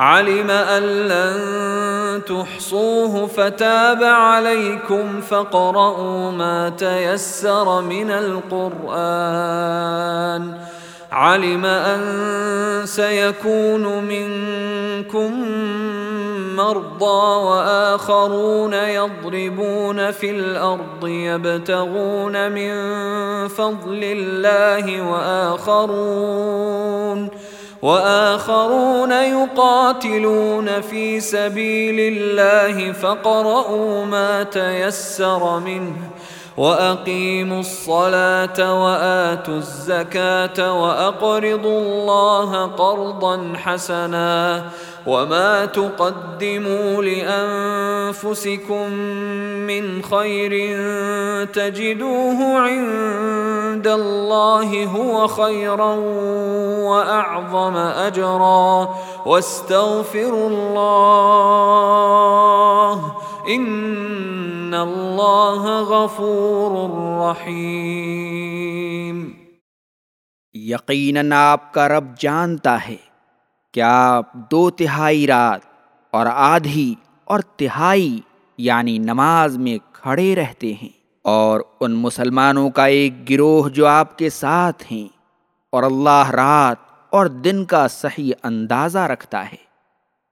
علم ان لن تحصوه فتاب عليكم فقرؤوا ما تيسر من القران علم ان سيكون منكم مرضى واخرون يضربون في الارض يبتغون من فضل الله واخرون وآخرون يقاتلون في سبيل الله فقرؤوا ما تيسر منه واقيموا الصلاه واتوا الزكاه واقرضوا الله قرضا حسنا وما تقدموا لانفسكم من خير تجدوه عند الله هو خيرا واعظم اجرا واستغفروا الله ان اللہ غفور رحیم یقیناً آپ کا رب جانتا ہے کہ آپ دو تہائی رات اور آدھی اور تہائی یعنی نماز میں کھڑے رہتے ہیں اور ان مسلمانوں کا ایک گروہ جو آپ کے ساتھ ہیں اور اللہ رات اور دن کا صحیح اندازہ رکھتا ہے،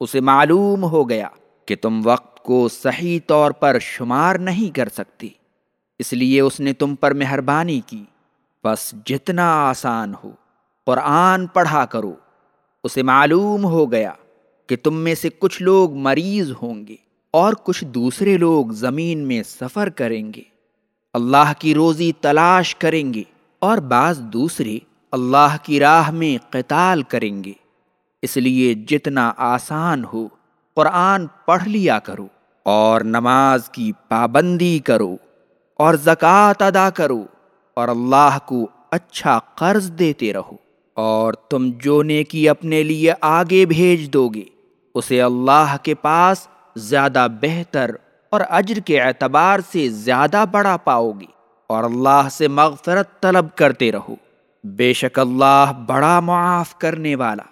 اسے معلوم ہو گیا کہ تم وقت کو صحیح طور پر شمار نہیں کر سکتے اس لیے اس نے تم پر مہربانی کی۔ بس جتنا آسان ہو، قرآن پڑھا کرو۔ اسے معلوم ہو گیا کہ تم میں سے کچھ لوگ مریض ہوں گے اور کچھ دوسرے لوگ زمین میں سفر کریں گے۔ اللہ کی روزی تلاش کریں گے اور بعض دوسرے اللہ کی راہ میں قتال کریں گے۔ اس لیے جتنا آسان ہو قرآن پڑھ لیا کرو اور نماز کی پابندی کرو اور زکوٰۃ ادا کرو اور اللہ کو اچھا قرض دیتے رہو اور تم جو نیکی اپنے لیے آگے بھیج دو گے، اسے اللہ کے پاس زیادہ بہتر اور اجر کے اعتبار سے زیادہ بڑا پاؤ گے اور اللہ سے مغفرت طلب کرتے رہو۔ بے شک اللہ بڑا معاف کرنے والا،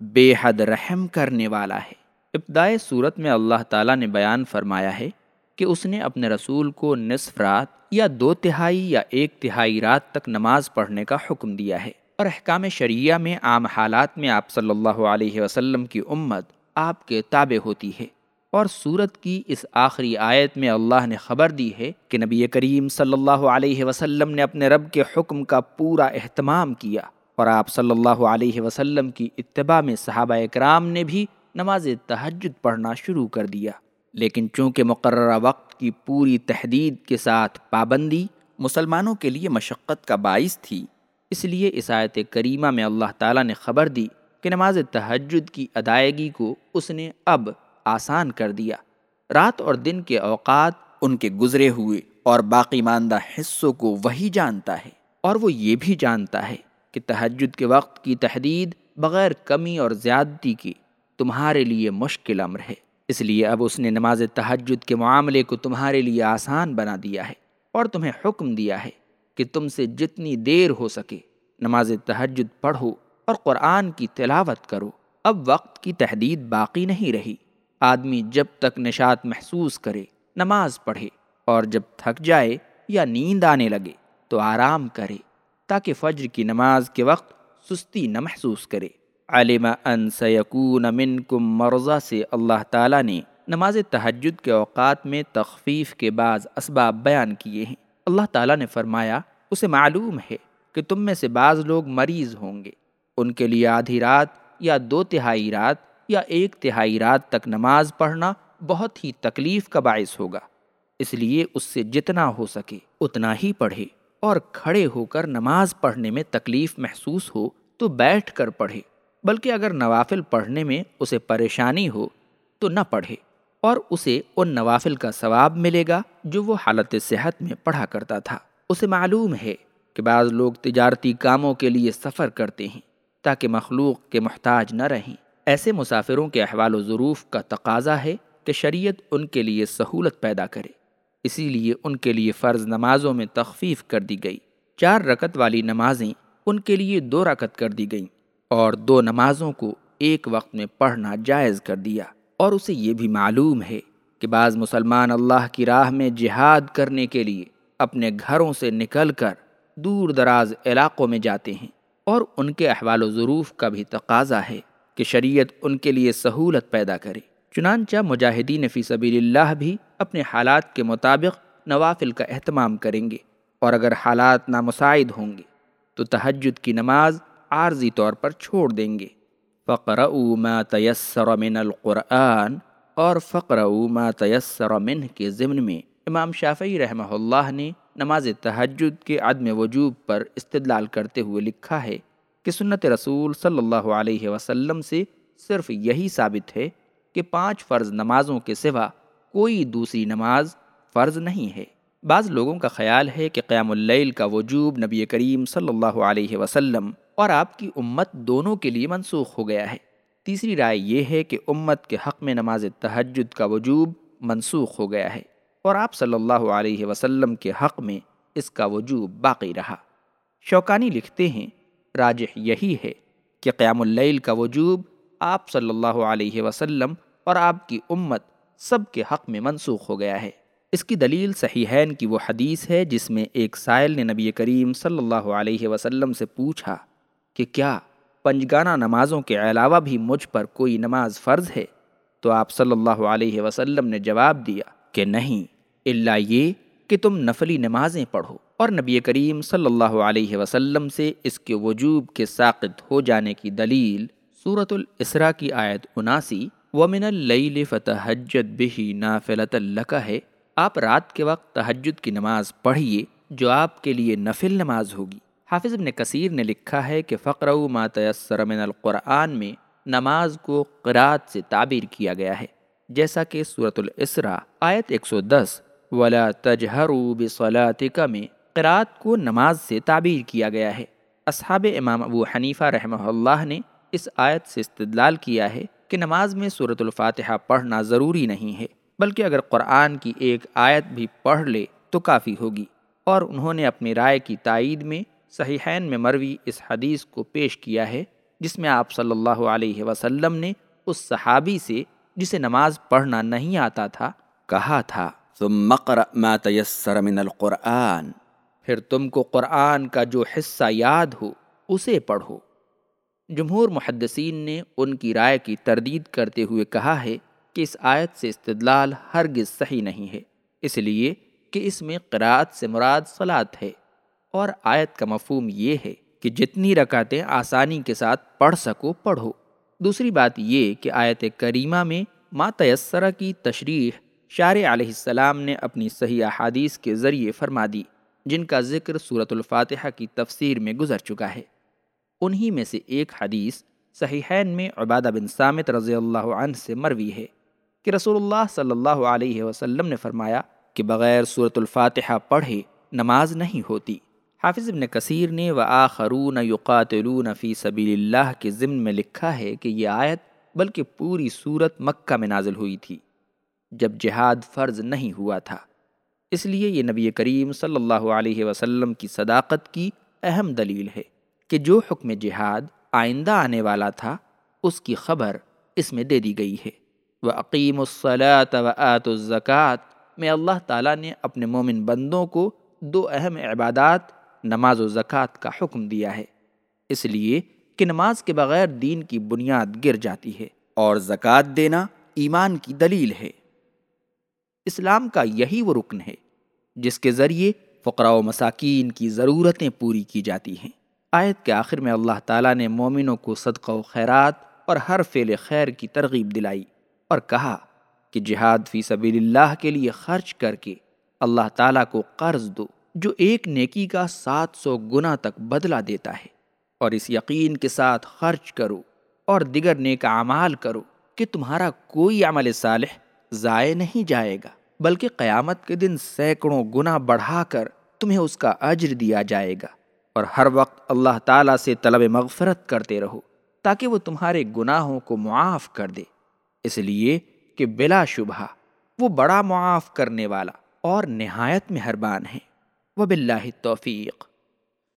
بے حد رحم کرنے والا ہے۔ ابتدائے صورت میں اللہ تعالیٰ نے بیان فرمایا ہے کہ اس نے اپنے رسول کو نصف رات یا دو تہائی یا ایک تہائی رات تک نماز پڑھنے کا حکم دیا ہے۔ اور احکام شریعہ میں عام حالات میں آپ صلی اللہ علیہ وسلم کی امت آپ کے تابع ہوتی ہے۔ اور صورت کی اس آخری آیت میں اللہ نے خبر دی ہے کہ نبی کریم صلی اللہ علیہ وسلم نے اپنے رب کے حکم کا پورا اہتمام کیا۔ اور آپ صلی اللہ علیہ وسلم کی اتباع میں صحابہ اکرام نے بھی نماز تہجد پڑھنا شروع کر دیا۔ لیکن چونکہ مقررہ وقت کی پوری تحدید کے ساتھ پابندی مسلمانوں کے لیے مشقت کا باعث تھی، اس لیے اس آیت کریمہ میں اللہ تعالیٰ نے خبر دی کہ نماز تہجد کی ادائیگی کو اس نے اب آسان کر دیا۔ رات اور دن کے اوقات ان کے گزرے ہوئے اور باقی ماندہ حصوں کو وہی جانتا ہے۔ اور وہ یہ بھی جانتا ہے کہ تہجد کے وقت کی تحدید بغیر کمی اور زیادتی کی تمہارے لیے مشکل امر ہے۔ اس لیے اب اس نے نماز تہجد کے معاملے کو تمہارے لیے آسان بنا دیا ہے اور تمہیں حکم دیا ہے کہ تم سے جتنی دیر ہو سکے نماز تہجد پڑھو اور قرآن کی تلاوت کرو۔ اب وقت کی تحدید باقی نہیں رہی۔ آدمی جب تک نشات محسوس کرے، نماز پڑھے اور جب تھک جائے یا نیند آنے لگے تو آرام کرے تاکہ فجر کی نماز کے وقت سستی نہ محسوس کرے۔ علم ان سیکون منکم مرضہ سے اللہ تعالیٰ نے نماز تہجد کے اوقات میں تخفیف کے بعض اسباب بیان کیے ہیں۔ اللہ تعالیٰ نے فرمایا، اسے معلوم ہے کہ تم میں سے بعض لوگ مریض ہوں گے۔ ان کے لیے آدھی رات یا دو تہائی رات یا ایک تہائی رات تک نماز پڑھنا بہت ہی تکلیف کا باعث ہوگا۔ اس لیے اس سے جتنا ہو سکے اتنا ہی پڑھے اور کھڑے ہو کر نماز پڑھنے میں تکلیف محسوس ہو تو بیٹھ کر پڑھے۔ بلکہ اگر نوافل پڑھنے میں اسے پریشانی ہو تو نہ پڑھے اور اسے ان نوافل کا ثواب ملے گا جو وہ حالت صحت میں پڑھا کرتا تھا۔ اسے معلوم ہے کہ بعض لوگ تجارتی کاموں کے لیے سفر کرتے ہیں تاکہ مخلوق کے محتاج نہ رہیں۔ ایسے مسافروں کے احوال و ظروف کا تقاضا ہے کہ شریعت ان کے لیے سہولت پیدا کرے۔ اسی لیے ان کے لیے فرض نمازوں میں تخفیف کر دی گئی۔ چار رکت والی نمازیں ان کے لیے دو رکت کر دی گئیں۔ اور دو نمازوں کو ایک وقت میں پڑھنا جائز کر دیا۔ اور اسے یہ بھی معلوم ہے کہ بعض مسلمان اللہ کی راہ میں جہاد کرنے کے لیے اپنے گھروں سے نکل کر دور دراز علاقوں میں جاتے ہیں۔ اور ان کے احوال و ظروف کا بھی تقاضا ہے کہ شریعت ان کے لیے سہولت پیدا کرے۔ چنانچہ مجاہدین فی سبیل اللہ بھی اپنے حالات کے مطابق نوافل کا اہتمام کریں گے۔ اور اگر حالات نامساعد ہوں گے تو تہجد کی نماز عارضی طور پر چھوڑ دیں گے۔ فقر ما تیسر من القرآن اور فقر ما تیسر من کے ضمن میں امام شافعی رحمہ اللہ نے نماز تہجد کے عدم وجوب پر استدلال کرتے ہوئے لکھا ہے کہ سنت رسول صلی اللہ علیہ وسلم سے صرف یہی ثابت ہے کہ پانچ فرض نمازوں کے سوا کوئی دوسری نماز فرض نہیں ہے۔ بعض لوگوں کا خیال ہے کہ قیام اللیل کا وجوب نبی کریم صلی اللہ علیہ وسلم اور آپ کی امت دونوں کے لیے منسوخ ہو گیا ہے۔ تیسری رائے یہ ہے کہ امت کے حق میں نماز تہجد کا وجوب منسوخ ہو گیا ہے اور آپ صلی اللہ علیہ وسلم کے حق میں اس کا وجوب باقی رہا۔ شوکانی لکھتے ہیں، راجح یہی ہے کہ قیام اللیل کا وجوب آپ صلی اللہ علیہ وسلم اور آپ کی امت سب کے حق میں منسوخ ہو گیا ہے۔ اس کی دلیل صحیحین کی وہ حدیث ہے جس میں ایک سائل نے نبی کریم صلی اللہ علیہ وسلم سے پوچھا کہ کیا پنجگانہ نمازوں کے علاوہ بھی مجھ پر کوئی نماز فرض ہے؟ تو آپ صلی اللہ علیہ وسلم نے جواب دیا کہ نہیں اللہ یہ کہ تم نفلی نمازیں پڑھو اور نبی کریم صلی اللہ علیہ وسلم سے اس کے وجوب کے ساقط ہو جانے کی دلیل صورت الاسرا کی آیت اناسی، ومن اللیل فتحجد بہی نافلت اللہ ہے۔ آپ رات کے وقت تہجد کی نماز پڑھیے جو آپ کے لیے نفل نماز ہوگی۔ حافظ ابن کثیر نے لکھا ہے کہ فقر ما تیسر من القرآن میں نماز کو قرات سے تعبیر کیا گیا ہے۔ جیسا کہ صورت الاسرا آیت 110 ولا تجہروا بصلاتک میں قرات کو نماز سے تعبیر کیا گیا ہے۔ اصحاب امام ابو حنیفہ رحمہ اللہ نے اس آیت سے استدلال کیا ہے کہ نماز میں صورت الفاتحہ پڑھنا ضروری نہیں ہے، بلکہ اگر قرآن کی ایک آیت بھی پڑھ لے تو کافی ہوگی۔ اور انہوں نے اپنی رائے کی تائید میں صحیحین میں مروی اس حدیث کو پیش کیا ہے جس میں آپ صلی اللہ علیہ وسلم نے اس صحابی سے جسے نماز پڑھنا نہیں آتا تھا کہا تھا ثم ما تیسر من القرآن۔ پھر تم کو قرآن کا جو حصہ یاد ہو اسے پڑھو۔ جمہور محدثین نے ان کی رائے کی تردید کرتے ہوئے کہا ہے کہ اس آیت سے استدلال ہرگز صحیح نہیں ہے اس لیے کہ اس میں قرآت سے مراد صلات ہے۔ اور آیت کا مفہوم یہ ہے کہ جتنی رکعتیں آسانی کے ساتھ پڑھ سکو، پڑھو۔ دوسری بات یہ کہ آیت کریمہ میں ما تیسرہ کی تشریح شار علیہ السلام نے اپنی صحیح احادیث کے ذریعے فرما دی، جن کا ذکر صورت الفاتحہ کی تفسیر میں گزر چکا ہے۔ انہی میں سے ایک حدیث صحیحین میں عبادہ بن سامت رضی اللہ عنہ سے مروی ہے کہ رسول اللہ صلی اللہ علیہ وسلم نے فرمایا کہ بغیر صورت الفاتحہ پڑھے نماز نہیں ہوتی۔ حافظ ابن کثیر نے و آخرون یقاتلون فی سبیل اللہ کے ضمن میں لکھا ہے کہ یہ آیت بلکہ پوری صورت مکہ میں نازل ہوئی تھی، جب جہاد فرض نہیں ہوا تھا۔ اس لیے یہ نبی کریم صلی اللہ علیہ وسلم کی صداقت کی اہم دلیل ہے کہ جو حکم جہاد آئندہ آنے والا تھا، اس کی خبر اس میں دے دی گئی ہے۔ وہ عقیم الصلاۃ و آت میں اللہ تعالیٰ نے اپنے مومن بندوں کو دو اہم عبادات نماز و زکوٰۃ کا حکم دیا ہے۔ اس لیے کہ نماز کے بغیر دین کی بنیاد گر جاتی ہے اور زکوٰۃ دینا ایمان کی دلیل ہے۔ اسلام کا یہی وہ رکن ہے جس کے ذریعے فقراء و مساکین کی ضرورتیں پوری کی جاتی ہیں۔ آیت کے آخر میں اللہ تعالیٰ نے مومنوں کو صدقہ و خیرات اور ہر فعل خیر کی ترغیب دلائی اور کہا کہ جہاد فی سبیل اللہ کے لیے خرچ کر کے اللہ تعالیٰ کو قرض دو۔ جو ایک نیکی کا سات سو گنا تک بدلا دیتا ہے۔ اور اس یقین کے ساتھ خرچ کرو اور دیگر نیک اعمال کرو کہ تمہارا کوئی عمل صالح ضائع نہیں جائے گا، بلکہ قیامت کے دن سینکڑوں گنا بڑھا کر تمہیں اس کا اجر دیا جائے گا۔ اور ہر وقت اللہ تعالیٰ سے طلب مغفرت کرتے رہو تاکہ وہ تمہارے گناہوں کو معاف کر دے۔ اس لیے کہ بلا شبہ وہ بڑا معاف کرنے والا اور نہایت مہربان ہے۔ وہ بلّہ توفیق